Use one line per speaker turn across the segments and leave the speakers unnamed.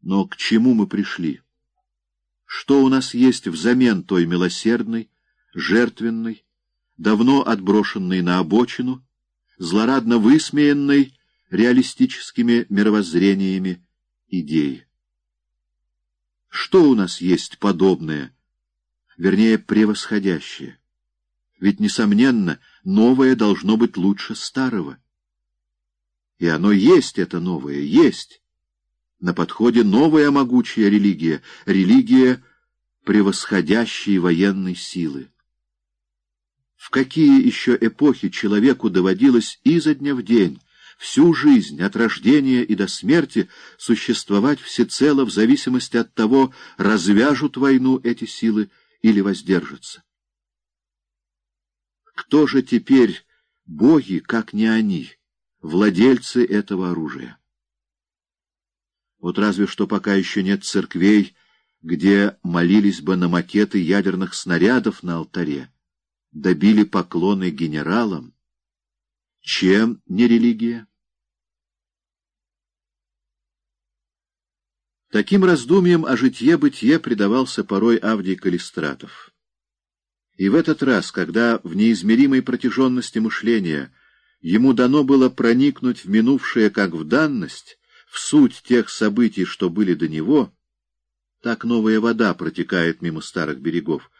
Но к чему мы пришли? Что у нас есть взамен той милосердной, жертвенной, давно отброшенной на обочину, злорадно высмеянной реалистическими мировоззрениями идеи? Что у нас есть подобное, вернее, превосходящее? Ведь, несомненно, новое должно быть лучше старого. И оно есть, это новое, есть. На подходе новая могучая религия, религия превосходящей военной силы. В какие еще эпохи человеку доводилось изо дня в день, всю жизнь, от рождения и до смерти, существовать всецело в зависимости от того, развяжут войну эти силы или воздержатся? Кто же теперь боги, как не они, владельцы этого оружия? Вот разве что пока еще нет церквей, где молились бы на макеты ядерных снарядов на алтаре, добили поклоны генералам. Чем не религия? Таким раздумьям о житье-бытие предавался порой Авдий Калистратов. И в этот раз, когда в неизмеримой протяженности мышления ему дано было проникнуть в минувшее как в данность, в суть тех событий, что были до него, так новая вода протекает мимо старых берегов.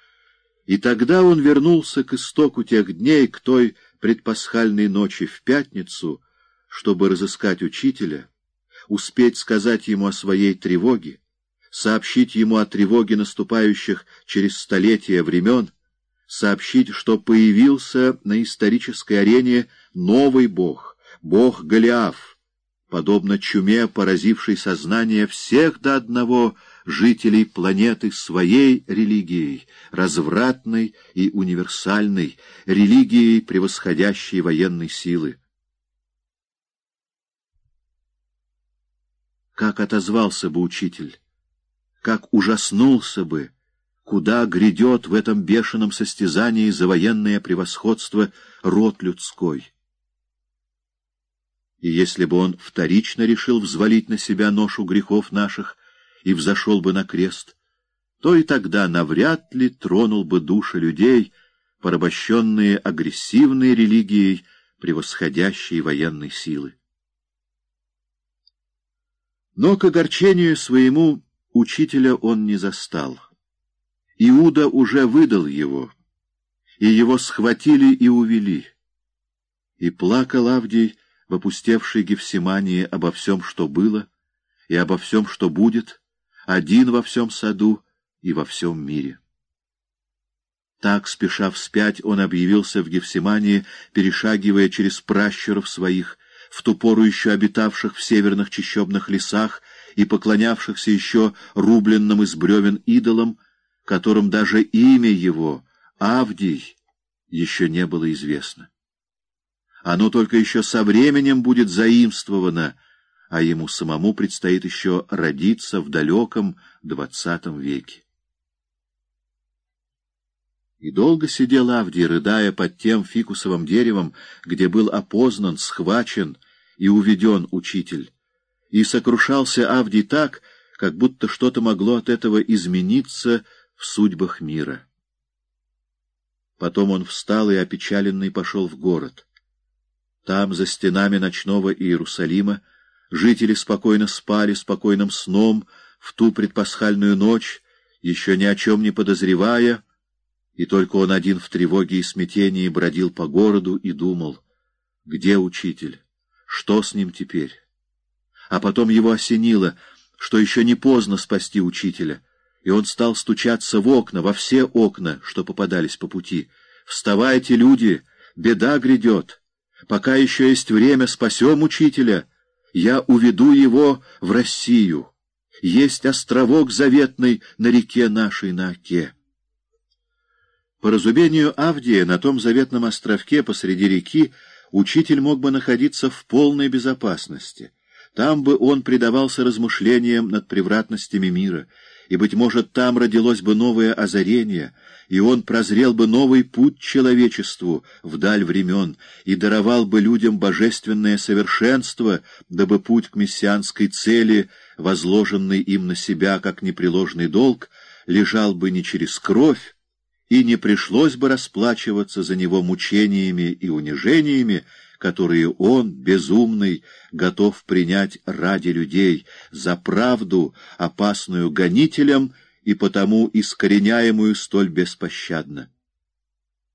И тогда он вернулся к истоку тех дней, к той предпасхальной ночи в пятницу, чтобы разыскать учителя, успеть сказать ему о своей тревоге, сообщить ему о тревоге наступающих через столетия времен, сообщить, что появился на исторической арене новый бог, бог Голиаф, подобно чуме, поразившей сознание всех до одного жителей планеты своей религией, развратной и универсальной, религией, превосходящей военной силы. Как отозвался бы учитель, как ужаснулся бы, куда грядет в этом бешеном состязании за военное превосходство род людской. И если бы он вторично решил взвалить на себя ношу грехов наших и взошел бы на крест, то и тогда навряд ли тронул бы души людей, порабощенные агрессивной религией, превосходящей военной силы. Но к огорчению своему учителя он не застал. Иуда уже выдал его, и его схватили и увели. И плакал Авдий, в опустевшей Гефсимании обо всем, что было, и обо всем, что будет, один во всем саду и во всем мире. Так, спеша вспять, он объявился в Гефсимании, перешагивая через пращуров своих, в ту пору еще обитавших в северных чащобных лесах и поклонявшихся еще рубленным из бревен идолам, которым даже имя его, Авдий, еще не было известно. Оно только еще со временем будет заимствовано, а ему самому предстоит еще родиться в далеком двадцатом веке. И долго сидел Авдий, рыдая под тем фикусовым деревом, где был опознан, схвачен и уведен учитель. И сокрушался Авдий так, как будто что-то могло от этого измениться в судьбах мира. Потом он встал и опечаленный пошел в город. Там, за стенами ночного Иерусалима, жители спокойно спали спокойным сном в ту предпасхальную ночь, еще ни о чем не подозревая, и только он один в тревоге и смятении бродил по городу и думал, где учитель, что с ним теперь? А потом его осенило, что еще не поздно спасти учителя, и он стал стучаться в окна, во все окна, что попадались по пути. «Вставайте, люди! Беда грядет!» Пока еще есть время, спасем учителя. Я уведу его в Россию. Есть островок заветный на реке нашей на Оке. По разумению Авдия, на том заветном островке посреди реки учитель мог бы находиться в полной безопасности. Там бы он предавался размышлениям над превратностями мира, и, быть может, там родилось бы новое озарение, и он прозрел бы новый путь человечеству вдаль времен и даровал бы людям божественное совершенство, дабы путь к мессианской цели, возложенный им на себя как непреложный долг, лежал бы не через кровь, и не пришлось бы расплачиваться за него мучениями и унижениями, которые он, безумный, готов принять ради людей, за правду, опасную гонителям и потому искореняемую столь беспощадно.